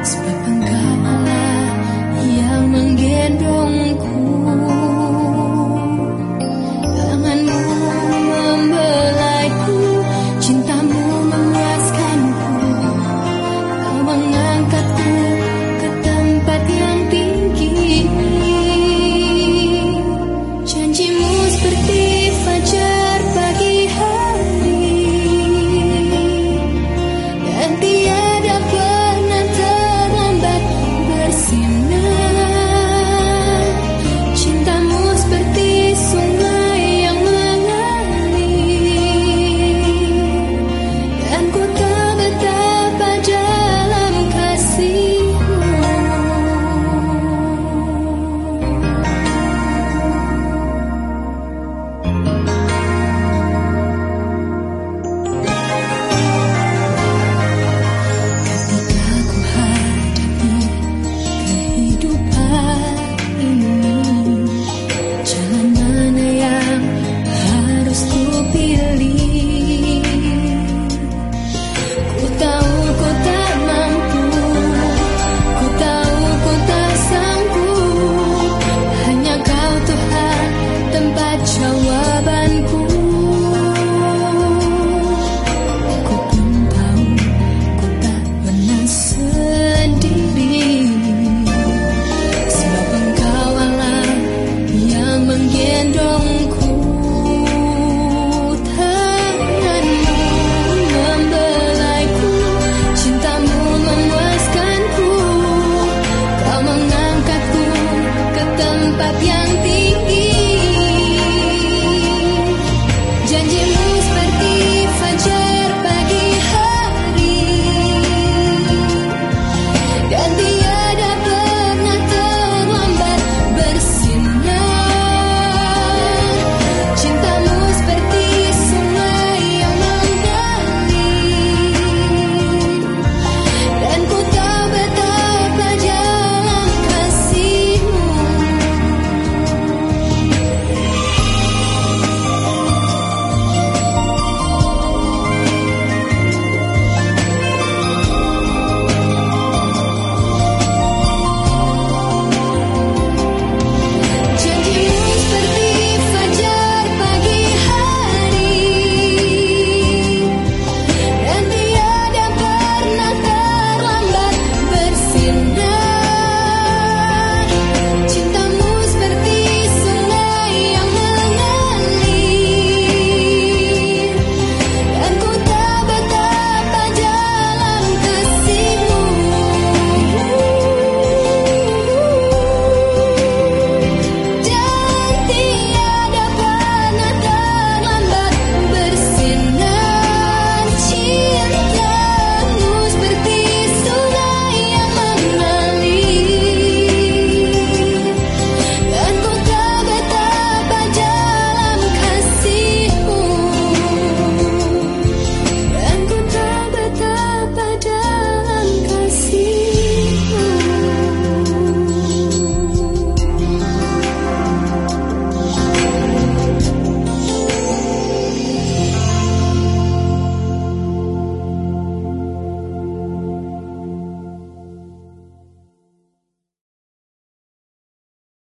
It's been